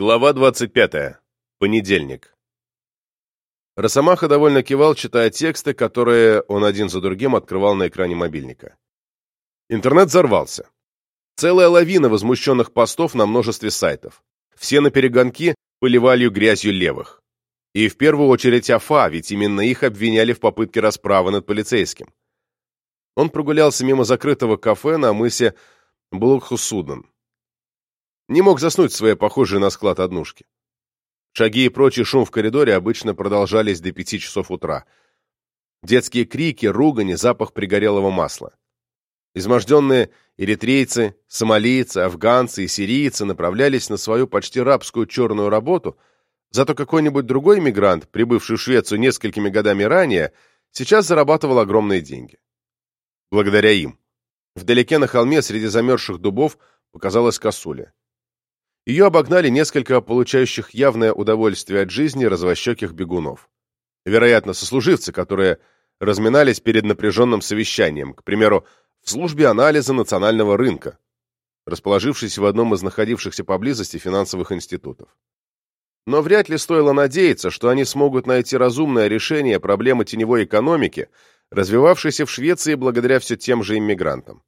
Глава 25. Понедельник. Росомаха довольно кивал, читая тексты, которые он один за другим открывал на экране мобильника. Интернет взорвался. Целая лавина возмущенных постов на множестве сайтов. Все на перегонки поливали грязью левых. И в первую очередь Афа, ведь именно их обвиняли в попытке расправы над полицейским. Он прогулялся мимо закрытого кафе на мысе Блокхусуден. Не мог заснуть в своей похожей на склад однушки. Шаги и прочий шум в коридоре обычно продолжались до пяти часов утра. Детские крики, ругани, запах пригорелого масла. Изможденные эритрейцы, сомалийцы, афганцы и сирийцы направлялись на свою почти рабскую черную работу, зато какой-нибудь другой мигрант, прибывший в Швецию несколькими годами ранее, сейчас зарабатывал огромные деньги. Благодаря им. Вдалеке на холме среди замерзших дубов показалась косуля. Ее обогнали несколько получающих явное удовольствие от жизни развощеких бегунов. Вероятно, сослуживцы, которые разминались перед напряженным совещанием, к примеру, в службе анализа национального рынка, расположившись в одном из находившихся поблизости финансовых институтов. Но вряд ли стоило надеяться, что они смогут найти разумное решение проблемы теневой экономики, развивавшейся в Швеции благодаря все тем же иммигрантам.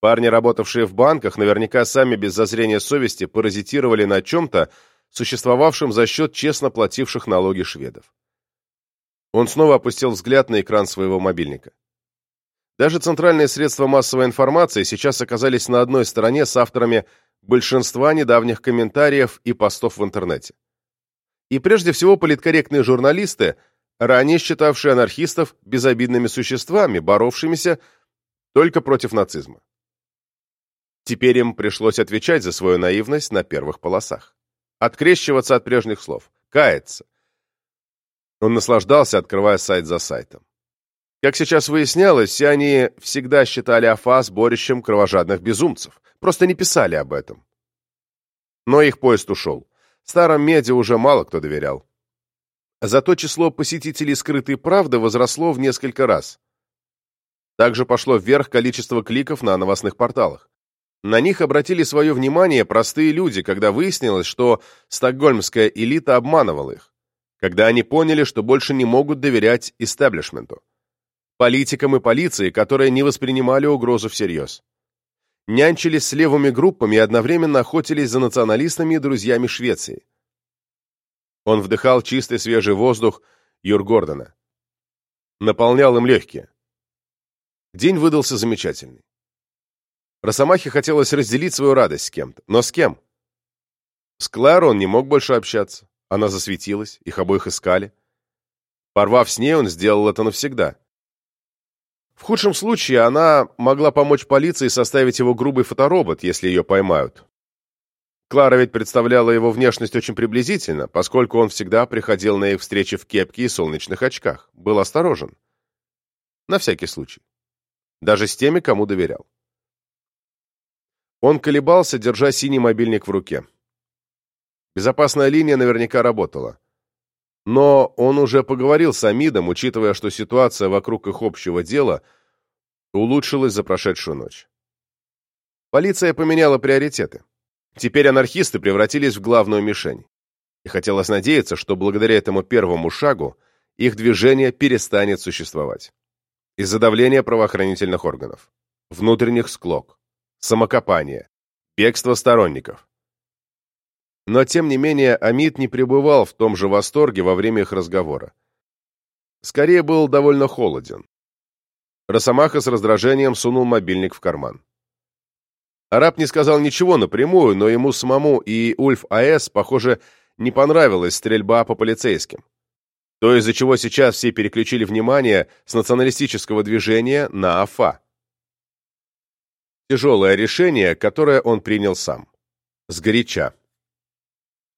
Парни, работавшие в банках, наверняка сами без зазрения совести паразитировали на чем-то, существовавшем за счет честно плативших налоги шведов. Он снова опустил взгляд на экран своего мобильника. Даже центральные средства массовой информации сейчас оказались на одной стороне с авторами большинства недавних комментариев и постов в интернете. И прежде всего политкорректные журналисты, ранее считавшие анархистов безобидными существами, боровшимися только против нацизма. Теперь им пришлось отвечать за свою наивность на первых полосах. Открещиваться от прежних слов. Каяться. Он наслаждался, открывая сайт за сайтом. Как сейчас выяснялось, все они всегда считали Афа сборищем кровожадных безумцев. Просто не писали об этом. Но их поезд ушел. Старым медиа уже мало кто доверял. Зато число посетителей скрытой правды возросло в несколько раз. Также пошло вверх количество кликов на новостных порталах. На них обратили свое внимание простые люди, когда выяснилось, что стокгольмская элита обманывала их, когда они поняли, что больше не могут доверять истеблишменту, политикам и полиции, которые не воспринимали угрозу всерьез. Нянчились с левыми группами и одновременно охотились за националистами и друзьями Швеции. Он вдыхал чистый свежий воздух Юргордона. Наполнял им легкие. День выдался замечательный. Росомахе хотелось разделить свою радость с кем-то. Но с кем? С Клэр он не мог больше общаться. Она засветилась, их обоих искали. Порвав с ней, он сделал это навсегда. В худшем случае она могла помочь полиции составить его грубый фоторобот, если ее поймают. Клара ведь представляла его внешность очень приблизительно, поскольку он всегда приходил на их встречи в кепке и солнечных очках. Был осторожен. На всякий случай. Даже с теми, кому доверял. Он колебался, держа синий мобильник в руке. Безопасная линия наверняка работала. Но он уже поговорил с Амидом, учитывая, что ситуация вокруг их общего дела улучшилась за прошедшую ночь. Полиция поменяла приоритеты. Теперь анархисты превратились в главную мишень. И хотелось надеяться, что благодаря этому первому шагу их движение перестанет существовать. Из-за давления правоохранительных органов, внутренних склок, самокопание, бегство сторонников. Но, тем не менее, Амид не пребывал в том же восторге во время их разговора. Скорее, был довольно холоден. Росомаха с раздражением сунул мобильник в карман. Араб не сказал ничего напрямую, но ему самому и Ульф А.С., похоже, не понравилась стрельба по полицейским. То, из-за чего сейчас все переключили внимание с националистического движения на АФА. Тяжелое решение, которое он принял сам. Сгоряча.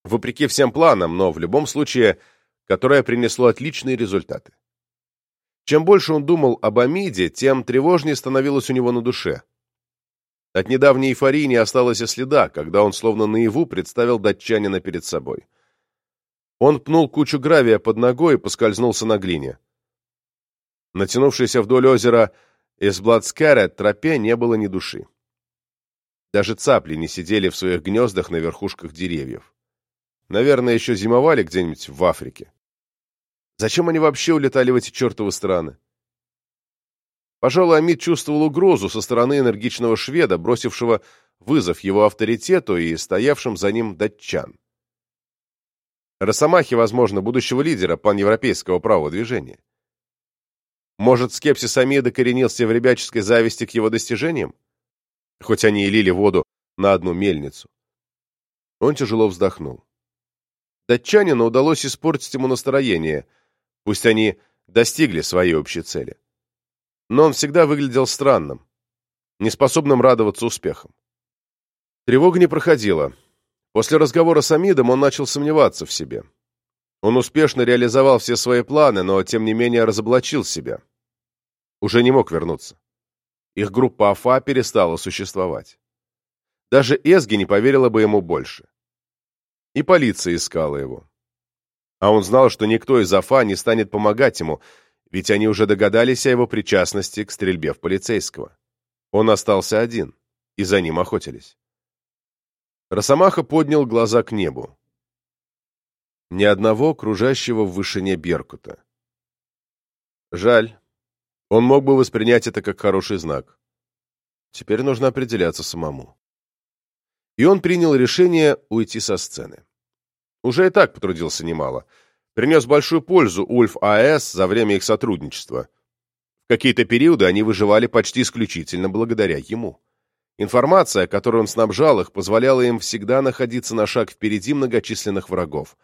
Вопреки всем планам, но в любом случае, которое принесло отличные результаты. Чем больше он думал об Амиде, тем тревожнее становилось у него на душе. От недавней эйфории не осталось и следа, когда он словно наяву представил датчанина перед собой. Он пнул кучу гравия под ногой и поскользнулся на глине. Натянувшийся вдоль озера из Бладскара тропе не было ни души. Даже цапли не сидели в своих гнездах на верхушках деревьев. Наверное, еще зимовали где-нибудь в Африке. Зачем они вообще улетали в эти чертовы страны? Пожалуй, Амид чувствовал угрозу со стороны энергичного шведа, бросившего вызов его авторитету и стоявшим за ним датчан. Росомахи, возможно, будущего лидера паневропейского правого движения. Может, скепсис Амида коренился в ребяческой зависти к его достижениям? Хоть они и лили воду на одну мельницу. Он тяжело вздохнул. Датчанину удалось испортить ему настроение, пусть они достигли своей общей цели. Но он всегда выглядел странным, неспособным радоваться успехам. Тревога не проходила. После разговора с Амидом он начал сомневаться в себе. Он успешно реализовал все свои планы, но, тем не менее, разоблачил себя. Уже не мог вернуться. Их группа АФА перестала существовать. Даже Эсги не поверила бы ему больше. И полиция искала его. А он знал, что никто из АФА не станет помогать ему, ведь они уже догадались о его причастности к стрельбе в полицейского. Он остался один, и за ним охотились. Росомаха поднял глаза к небу. Ни одного кружащего в вышине беркута. Жаль. Он мог бы воспринять это как хороший знак. Теперь нужно определяться самому. И он принял решение уйти со сцены. Уже и так потрудился немало. Принес большую пользу Ульф АЭС за время их сотрудничества. В какие-то периоды они выживали почти исключительно благодаря ему. Информация, которой он снабжал их, позволяла им всегда находиться на шаг впереди многочисленных врагов.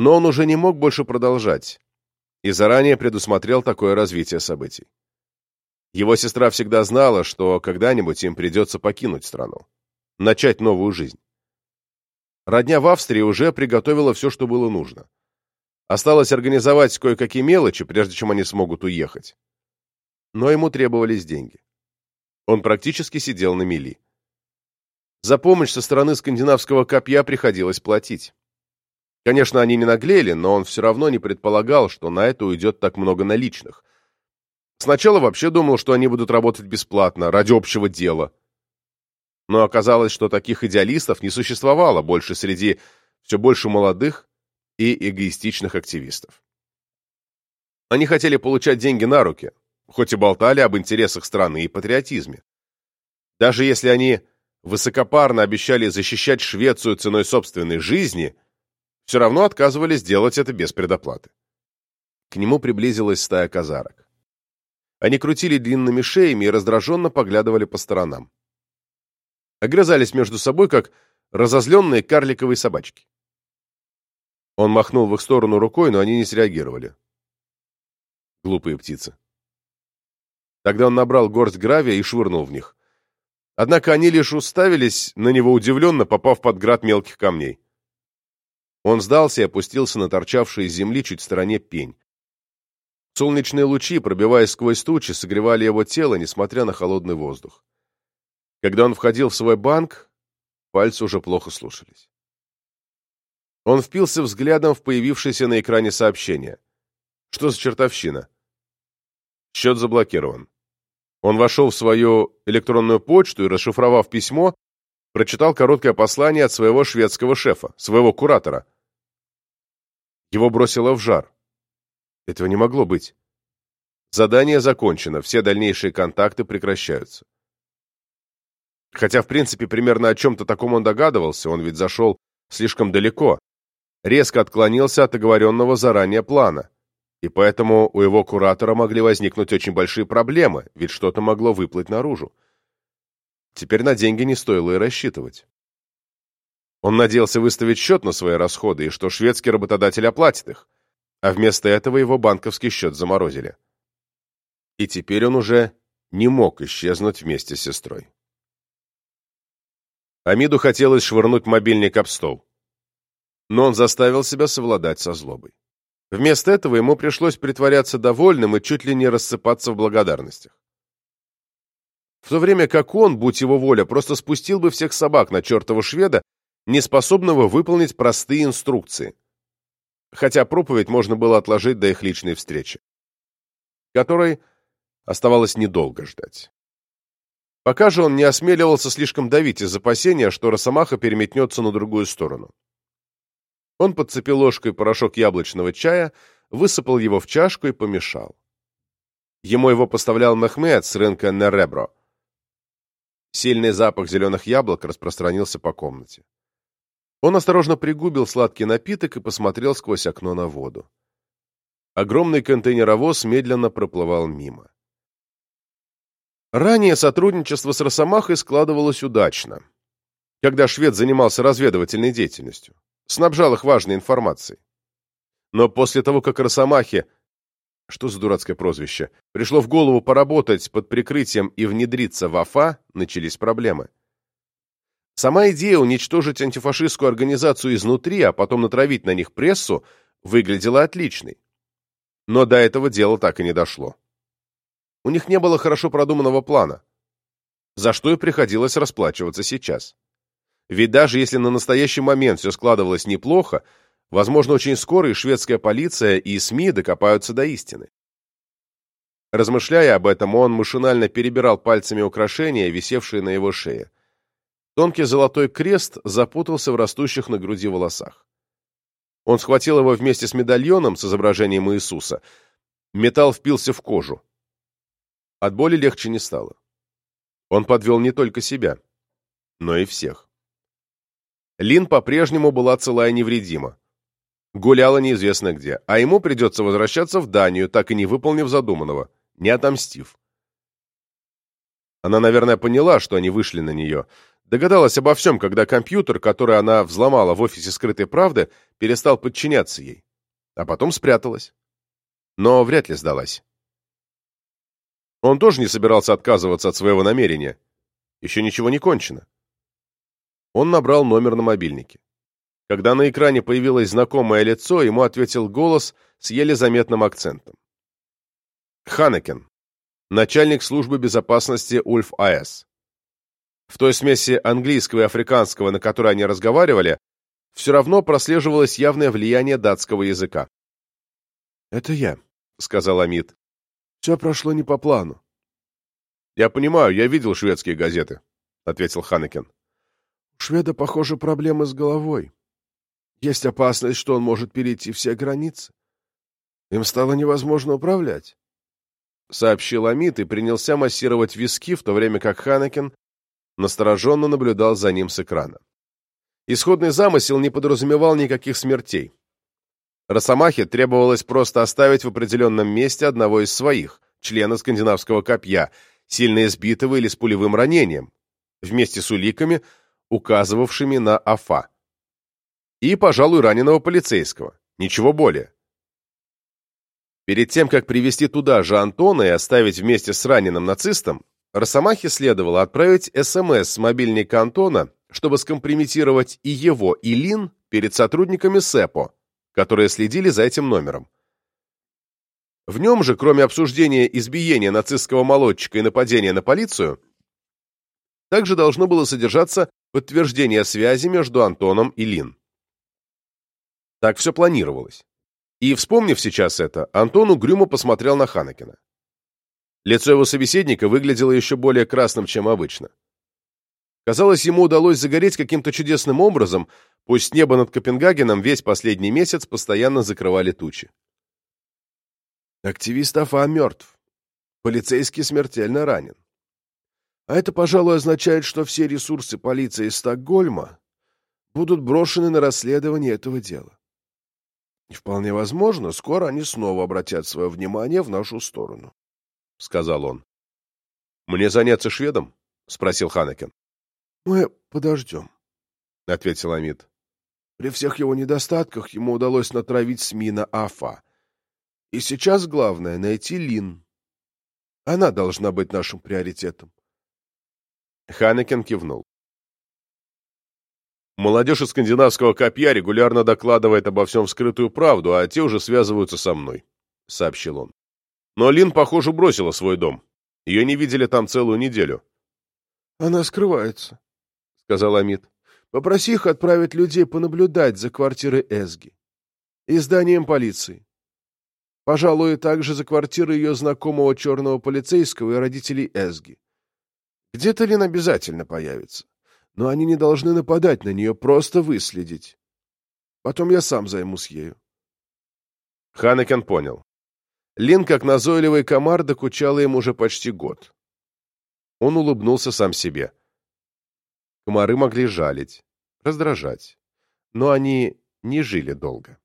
Но он уже не мог больше продолжать и заранее предусмотрел такое развитие событий. Его сестра всегда знала, что когда-нибудь им придется покинуть страну, начать новую жизнь. Родня в Австрии уже приготовила все, что было нужно. Осталось организовать кое-какие мелочи, прежде чем они смогут уехать. Но ему требовались деньги. Он практически сидел на мели. За помощь со стороны скандинавского копья приходилось платить. Конечно, они не наглели, но он все равно не предполагал, что на это уйдет так много наличных. Сначала вообще думал, что они будут работать бесплатно, ради общего дела. Но оказалось, что таких идеалистов не существовало больше среди все больше молодых и эгоистичных активистов. Они хотели получать деньги на руки, хоть и болтали об интересах страны и патриотизме. Даже если они высокопарно обещали защищать Швецию ценой собственной жизни, все равно отказывались делать это без предоплаты. К нему приблизилась стая казарок. Они крутили длинными шеями и раздраженно поглядывали по сторонам. Огрызались между собой, как разозленные карликовые собачки. Он махнул в их сторону рукой, но они не среагировали. Глупые птицы. Тогда он набрал горсть гравия и швырнул в них. Однако они лишь уставились на него удивленно, попав под град мелких камней. Он сдался и опустился на торчавший из земли чуть в стороне пень. Солнечные лучи, пробиваясь сквозь тучи, согревали его тело, несмотря на холодный воздух. Когда он входил в свой банк, пальцы уже плохо слушались. Он впился взглядом в появившееся на экране сообщение. Что за чертовщина? Счет заблокирован. Он вошел в свою электронную почту и, расшифровав письмо, прочитал короткое послание от своего шведского шефа, своего куратора. Его бросило в жар. Этого не могло быть. Задание закончено, все дальнейшие контакты прекращаются. Хотя, в принципе, примерно о чем-то таком он догадывался, он ведь зашел слишком далеко, резко отклонился от оговоренного заранее плана и поэтому у его куратора могли возникнуть очень большие проблемы, ведь что-то могло выплыть наружу. Теперь на деньги не стоило и рассчитывать. Он надеялся выставить счет на свои расходы, и что шведский работодатель оплатит их, а вместо этого его банковский счет заморозили. И теперь он уже не мог исчезнуть вместе с сестрой. Амиду хотелось швырнуть мобильник об стол. Но он заставил себя совладать со злобой. Вместо этого ему пришлось притворяться довольным и чуть ли не рассыпаться в благодарностях. В то время как он, будь его воля, просто спустил бы всех собак на чертова шведа, неспособного выполнить простые инструкции. Хотя проповедь можно было отложить до их личной встречи, которой оставалось недолго ждать. Пока же он не осмеливался слишком давить из опасения, что Росомаха переметнется на другую сторону. Он подцепил ложкой порошок яблочного чая, высыпал его в чашку и помешал. Ему его поставлял Мехмед с рынка Неребро. Сильный запах зеленых яблок распространился по комнате. Он осторожно пригубил сладкий напиток и посмотрел сквозь окно на воду. Огромный контейнеровоз медленно проплывал мимо. Ранее сотрудничество с Росомахой складывалось удачно, когда швед занимался разведывательной деятельностью, снабжал их важной информацией. Но после того, как Росомахе, что за дурацкое прозвище, пришло в голову поработать под прикрытием и внедриться в АФА, начались проблемы. Сама идея уничтожить антифашистскую организацию изнутри, а потом натравить на них прессу, выглядела отличной. Но до этого дела так и не дошло. У них не было хорошо продуманного плана, за что и приходилось расплачиваться сейчас. Ведь даже если на настоящий момент все складывалось неплохо, возможно, очень скоро и шведская полиция, и СМИ докопаются до истины. Размышляя об этом, он машинально перебирал пальцами украшения, висевшие на его шее. Тонкий золотой крест запутался в растущих на груди волосах. Он схватил его вместе с медальоном с изображением Иисуса. Металл впился в кожу. От боли легче не стало. Он подвел не только себя, но и всех. Лин по-прежнему была цела и невредима. Гуляла неизвестно где, а ему придется возвращаться в Данию, так и не выполнив задуманного, не отомстив. Она, наверное, поняла, что они вышли на нее. Догадалась обо всем, когда компьютер, который она взломала в офисе скрытой правды, перестал подчиняться ей. А потом спряталась. Но вряд ли сдалась. Он тоже не собирался отказываться от своего намерения. Еще ничего не кончено. Он набрал номер на мобильнике. Когда на экране появилось знакомое лицо, ему ответил голос с еле заметным акцентом. Ханекен, начальник службы безопасности Ульф А.С. В той смеси английского и африканского, на которой они разговаривали, все равно прослеживалось явное влияние датского языка. «Это я», — сказал Амид. Все прошло не по плану. Я понимаю, я видел шведские газеты, ответил Ханекен. Шведа, похоже, проблемы с головой. Есть опасность, что он может перейти все границы. Им стало невозможно управлять. Сообщил Амит и принялся массировать виски, в то время как Ханекен настороженно наблюдал за ним с экрана. Исходный замысел не подразумевал никаких смертей. Росомахе требовалось просто оставить в определенном месте одного из своих, члена скандинавского копья, сильно избитого или с пулевым ранением, вместе с уликами, указывавшими на Афа. И, пожалуй, раненого полицейского. Ничего более. Перед тем, как привести туда же Антона и оставить вместе с раненым нацистом, Росомахе следовало отправить СМС с мобильника Антона, чтобы скомпрометировать и его, и Лин перед сотрудниками СЭПО, которые следили за этим номером. В нем же, кроме обсуждения избиения нацистского молодчика и нападения на полицию, также должно было содержаться подтверждение связи между Антоном и Лин. Так все планировалось. И, вспомнив сейчас это, Антон угрюмо посмотрел на Ханакина. Лицо его собеседника выглядело еще более красным, чем обычно. Казалось, ему удалось загореть каким-то чудесным образом, пусть небо над Копенгагеном весь последний месяц постоянно закрывали тучи. Активист Афа мертв. Полицейский смертельно ранен. А это, пожалуй, означает, что все ресурсы полиции Стокгольма будут брошены на расследование этого дела. Вполне возможно, скоро они снова обратят свое внимание в нашу сторону, — сказал он. — Мне заняться шведом? — спросил Ханекен. — Мы подождем, — ответил Амид. При всех его недостатках ему удалось натравить СМИ на Афа. И сейчас главное — найти Лин. Она должна быть нашим приоритетом. Ханекен кивнул. Молодежь из скандинавского копья регулярно докладывает обо всем вскрытую правду, а те уже связываются со мной, — сообщил он. Но Лин, похоже, бросила свой дом. Ее не видели там целую неделю. — Она скрывается, сказал Амид. «Попроси их отправить людей понаблюдать за квартирой Эсги и зданием полиции. Пожалуй, также за квартирой ее знакомого черного полицейского и родителей Эсги. Где-то Лин обязательно появится, но они не должны нападать на нее, просто выследить. Потом я сам займусь ею. Ханекен понял. Лин, как назойливый комар, докучала ему уже почти год. Он улыбнулся сам себе. Комары могли жалить, раздражать, но они не жили долго.